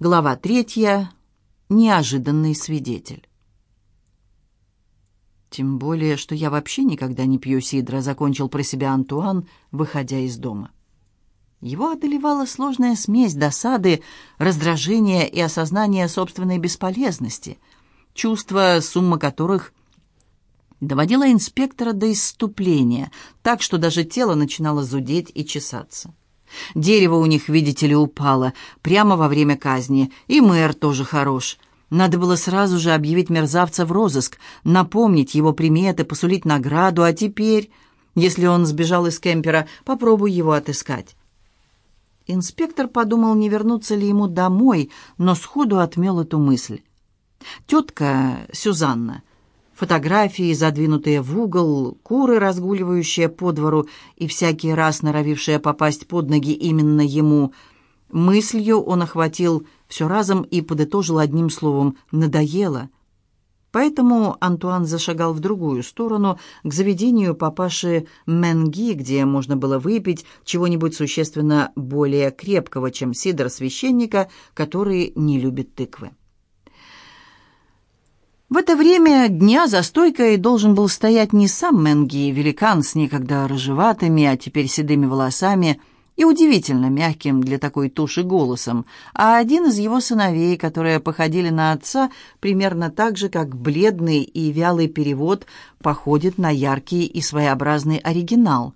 Глава третья. Неожиданный свидетель. «Тем более, что я вообще никогда не пью сидра», — закончил про себя Антуан, выходя из дома. Его одолевала сложная смесь досады, раздражения и осознания собственной бесполезности, чувства, сумма которых доводила инспектора до исступления, так что даже тело начинало зудеть и чесаться. Дерево у них, видите ли, упало прямо во время казни, и мэр тоже хорош. Надо было сразу же объявить мерзавца в розыск, напомнить его приметы, посулить награду, а теперь, если он сбежал из кемпера, попробуй его отыскать. Инспектор подумал, не вернуться ли ему домой, но сходу отмел эту мысль. Тетка Сюзанна фотографии, задвинутые в угол, куры, разгуливающие по двору и всякий раз норовившие попасть под ноги именно ему. Мыслью он охватил все разом и подытожил одним словом «надоело». Поэтому Антуан зашагал в другую сторону, к заведению папаши Менги, где можно было выпить чего-нибудь существенно более крепкого, чем сидр священника, который не любит тыквы. В это время дня за стойкой должен был стоять не сам Менги, великан с некогда рыжеватыми, а теперь седыми волосами и удивительно мягким для такой туши голосом, а один из его сыновей, которые походили на отца примерно так же, как бледный и вялый перевод походит на яркий и своеобразный оригинал.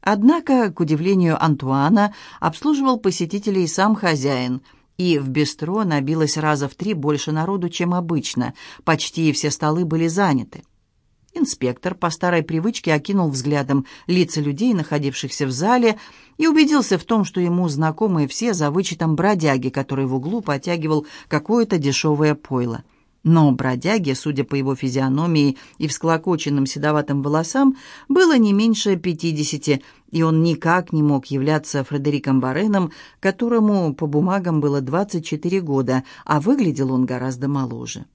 Однако, к удивлению Антуана, обслуживал посетителей сам хозяин – и в бистро набилось раза в три больше народу, чем обычно. Почти все столы были заняты. Инспектор по старой привычке окинул взглядом лица людей, находившихся в зале, и убедился в том, что ему знакомы все за вычетом бродяги, который в углу потягивал какое-то дешевое пойло. Но бродяге, судя по его физиономии и всклокоченным седоватым волосам, было не меньше пятидесяти, и он никак не мог являться Фредериком Вареном, которому по бумагам было 24 года, а выглядел он гораздо моложе.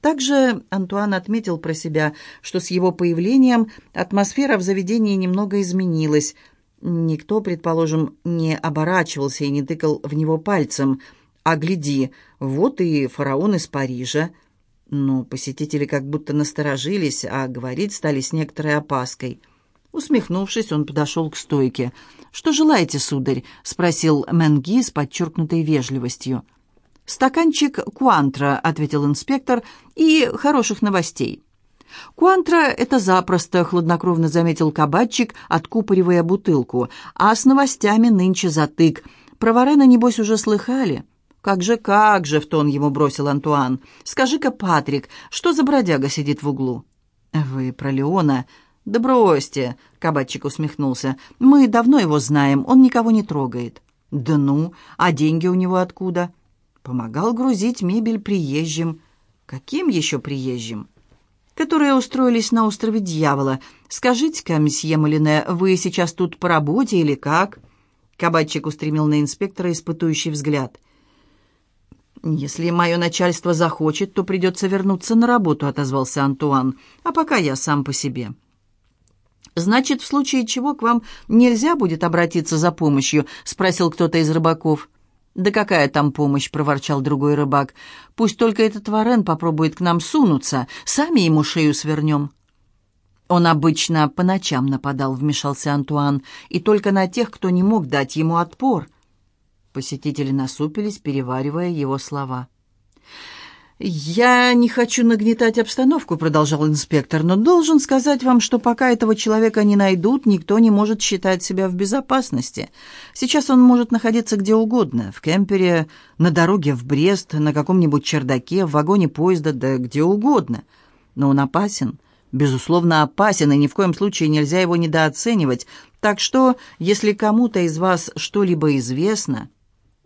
Также Антуан отметил про себя, что с его появлением атмосфера в заведении немного изменилась. Никто, предположим, не оборачивался и не тыкал в него пальцем. А гляди, вот и фараон из Парижа – но посетители как будто насторожились, а говорить стали с некоторой опаской. Усмехнувшись, он подошел к стойке. «Что желаете, сударь?» — спросил Менги с подчеркнутой вежливостью. «Стаканчик куантра», — ответил инспектор, — «и хороших новостей». «Куантра — это запросто», — хладнокровно заметил кабачик, откупоривая бутылку. «А с новостями нынче затык. Про Варена, небось, уже слыхали?» «Как же, как же!» — в тон ему бросил Антуан. «Скажи-ка, Патрик, что за бродяга сидит в углу?» «Вы про Леона?» «Да бросьте!» — кабачик усмехнулся. «Мы давно его знаем, он никого не трогает». «Да ну! А деньги у него откуда?» «Помогал грузить мебель приезжим». «Каким еще приезжим?» «Которые устроились на острове Дьявола. Скажите-ка, месье Малине, вы сейчас тут по работе или как?» Кабачик устремил на инспектора испытующий взгляд. «Если мое начальство захочет, то придется вернуться на работу», — отозвался Антуан. «А пока я сам по себе». «Значит, в случае чего к вам нельзя будет обратиться за помощью?» — спросил кто-то из рыбаков. «Да какая там помощь?» — проворчал другой рыбак. «Пусть только этот варен попробует к нам сунуться. Сами ему шею свернем». «Он обычно по ночам нападал», — вмешался Антуан, «и только на тех, кто не мог дать ему отпор». Посетители насупились, переваривая его слова. «Я не хочу нагнетать обстановку», — продолжал инспектор, «но должен сказать вам, что пока этого человека не найдут, никто не может считать себя в безопасности. Сейчас он может находиться где угодно, в кемпере, на дороге в Брест, на каком-нибудь чердаке, в вагоне поезда, да где угодно. Но он опасен, безусловно опасен, и ни в коем случае нельзя его недооценивать. Так что, если кому-то из вас что-либо известно...»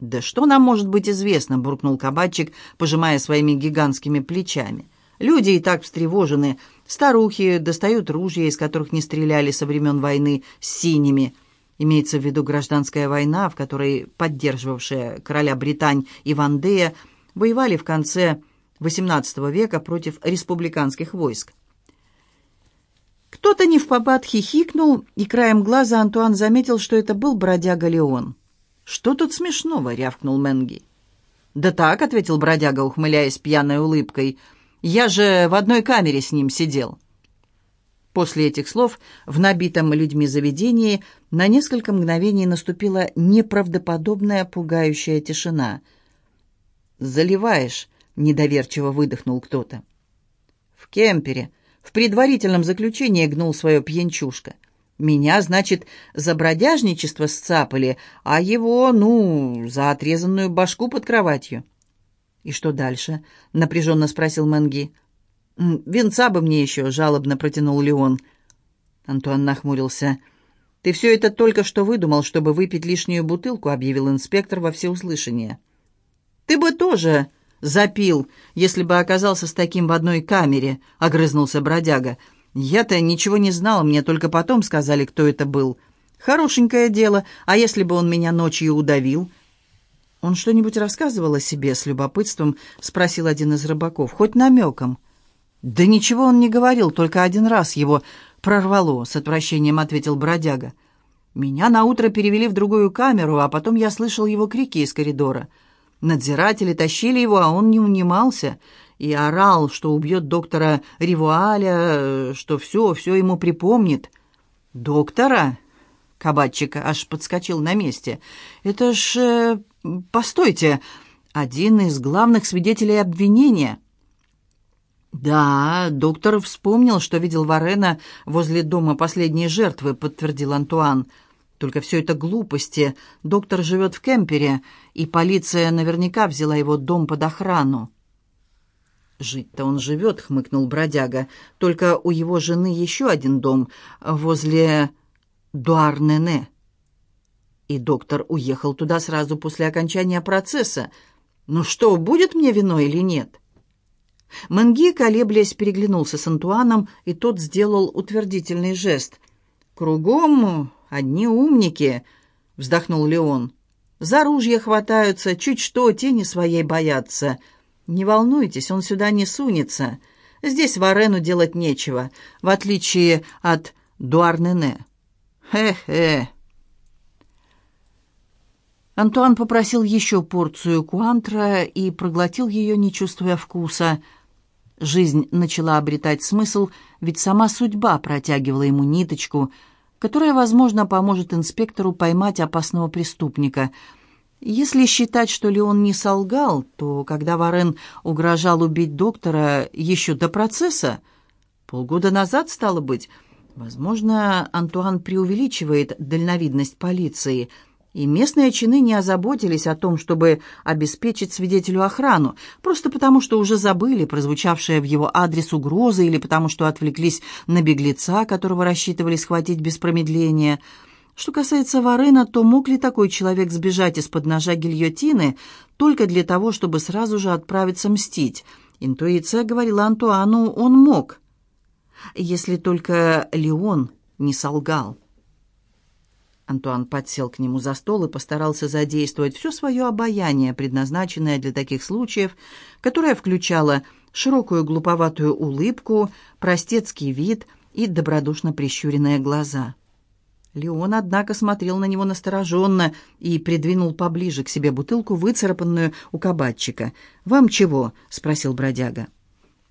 «Да что нам может быть известно?» — буркнул кабачик, пожимая своими гигантскими плечами. «Люди и так встревожены. Старухи достают ружья, из которых не стреляли со времен войны, с синими». Имеется в виду гражданская война, в которой поддерживавшая короля Британь и Вандея воевали в конце XVIII века против республиканских войск. Кто-то не в попад хихикнул, и краем глаза Антуан заметил, что это был бродяга Леон. «Что тут смешного?» — рявкнул Менги. «Да так», — ответил бродяга, ухмыляясь пьяной улыбкой. «Я же в одной камере с ним сидел». После этих слов в набитом людьми заведении на несколько мгновений наступила неправдоподобная пугающая тишина. «Заливаешь», — недоверчиво выдохнул кто-то. «В кемпере, в предварительном заключении гнул свое пьянчушка. Меня, значит, за бродяжничество сцапали, а его, ну, за отрезанную башку под кроватью». «И что дальше?» — напряженно спросил Мэнги. «Венца бы мне еще», — жалобно протянул Леон. Антуан нахмурился. «Ты все это только что выдумал, чтобы выпить лишнюю бутылку», — объявил инспектор во всеуслышание. «Ты бы тоже запил, если бы оказался с таким в одной камере», — огрызнулся бродяга. «Я-то ничего не знал, мне только потом сказали, кто это был. Хорошенькое дело, а если бы он меня ночью удавил?» «Он что-нибудь рассказывал о себе?» — с любопытством спросил один из рыбаков. «Хоть намеком». «Да ничего он не говорил, только один раз его прорвало», — с отвращением ответил бродяга. «Меня наутро перевели в другую камеру, а потом я слышал его крики из коридора. Надзиратели тащили его, а он не унимался и орал, что убьет доктора Ривуаля, что все, все ему припомнит». «Доктора?» — кабачик аж подскочил на месте. «Это ж... Э, постойте, один из главных свидетелей обвинения». «Да, доктор вспомнил, что видел Варена возле дома последней жертвы», — подтвердил Антуан. «Только все это глупости. Доктор живет в кемпере, и полиция наверняка взяла его дом под охрану». «Жить-то он живет», — хмыкнул бродяга. «Только у его жены еще один дом возле Дуарнене». И доктор уехал туда сразу после окончания процесса. «Ну что, будет мне вино или нет?» Манги, колеблясь, переглянулся с Антуаном, и тот сделал утвердительный жест. «Кругом одни умники», — вздохнул Леон. «За ружья хватаются, чуть что, тени своей боятся. Не волнуйтесь, он сюда не сунется. Здесь Варену делать нечего, в отличие от Дуарнене. Хе-хе». Антуан попросил еще порцию куантра и проглотил ее, не чувствуя вкуса — Жизнь начала обретать смысл, ведь сама судьба протягивала ему ниточку, которая, возможно, поможет инспектору поймать опасного преступника. Если считать, что Леон не солгал, то когда Варен угрожал убить доктора еще до процесса, полгода назад, стало быть, возможно, Антуан преувеличивает дальновидность полиции – и местные чины не озаботились о том, чтобы обеспечить свидетелю охрану, просто потому что уже забыли прозвучавшие в его адрес угрозы или потому что отвлеклись на беглеца, которого рассчитывали схватить без промедления. Что касается Варена, то мог ли такой человек сбежать из-под ножа гильотины только для того, чтобы сразу же отправиться мстить? Интуиция говорила Антуану, он мог. Если только Леон не солгал. Антуан подсел к нему за стол и постарался задействовать все свое обаяние, предназначенное для таких случаев, которое включало широкую глуповатую улыбку, простецкий вид и добродушно прищуренные глаза. Леон, однако, смотрел на него настороженно и придвинул поближе к себе бутылку, выцарапанную у кабачика. «Вам чего?» — спросил бродяга.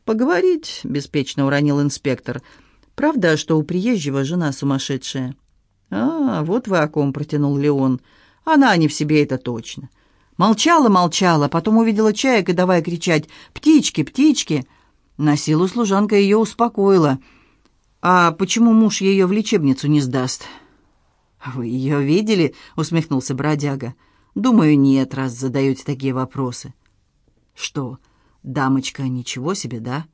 «Поговорить», — беспечно уронил инспектор. «Правда, что у приезжего жена сумасшедшая?» «А, вот вы о ком», — протянул Леон. «Она не в себе, это точно». Молчала-молчала, потом увидела чаек и давай кричать «Птички, птички!» На силу служанка ее успокоила. «А почему муж ее в лечебницу не сдаст?» «Вы ее видели?» — усмехнулся бродяга. «Думаю, нет, раз задаете такие вопросы». «Что, дамочка, ничего себе, да?»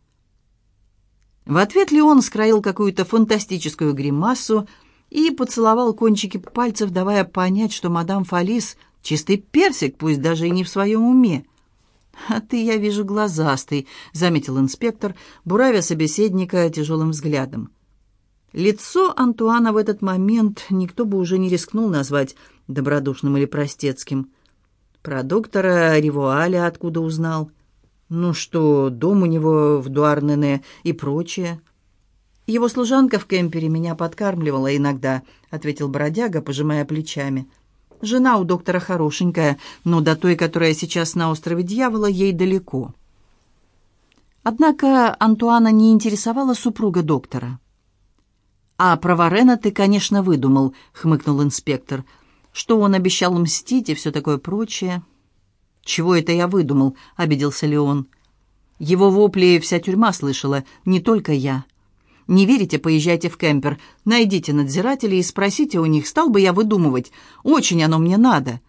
В ответ Леон скроил какую-то фантастическую гримасу, и поцеловал кончики пальцев, давая понять, что мадам Фалис — чистый персик, пусть даже и не в своем уме. «А ты, я вижу, глазастый», — заметил инспектор, буравя собеседника тяжелым взглядом. Лицо Антуана в этот момент никто бы уже не рискнул назвать добродушным или простецким. Про доктора Ривуаля откуда узнал? Ну что, дом у него в Дуарнене и прочее — «Его служанка в кемпере меня подкармливала иногда», — ответил бродяга, пожимая плечами. Жена у доктора хорошенькая, но до той, которая сейчас на острове Дьявола, ей далеко. Однако Антуана не интересовала супруга доктора. «А про Варена ты, конечно, выдумал», — хмыкнул инспектор. «Что он обещал мстить и все такое прочее». «Чего это я выдумал?» — обиделся Леон. «Его вопли вся тюрьма слышала, не только я. Не верите, поезжайте в кемпер, найдите надзирателей и спросите у них, стал бы я выдумывать. Очень оно мне надо».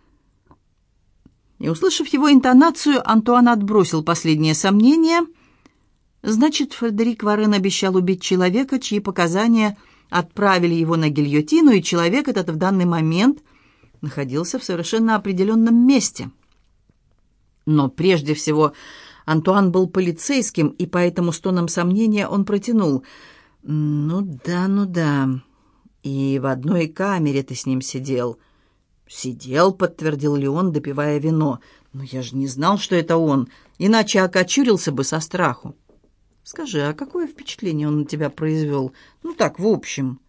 И, услышав его интонацию, Антуан отбросил последнее сомнение. Значит, Фредерик Варен обещал убить человека, чьи показания отправили его на гильотину, и человек этот в данный момент находился в совершенно определенном месте. Но прежде всего Антуан был полицейским, и поэтому с тоном сомнения он протянул – «Ну да, ну да. И в одной камере ты с ним сидел». «Сидел», — подтвердил Леон, допивая вино. «Но я же не знал, что это он, иначе окочурился бы со страху». «Скажи, а какое впечатление он на тебя произвел? Ну так, в общем».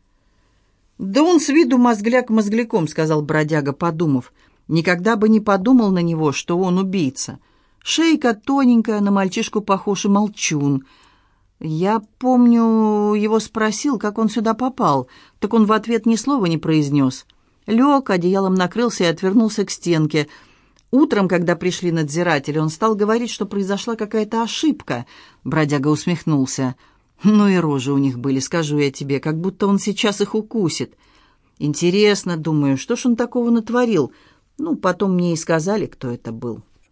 «Да он с виду мозгляк мозгляком», — сказал бродяга, подумав. «Никогда бы не подумал на него, что он убийца. Шейка тоненькая, на мальчишку похож и молчун». Я помню, его спросил, как он сюда попал. Так он в ответ ни слова не произнес. Лег, одеялом накрылся и отвернулся к стенке. Утром, когда пришли надзиратели, он стал говорить, что произошла какая-то ошибка. Бродяга усмехнулся. Ну и рожи у них были, скажу я тебе, как будто он сейчас их укусит. Интересно, думаю, что ж он такого натворил? Ну, потом мне и сказали, кто это был».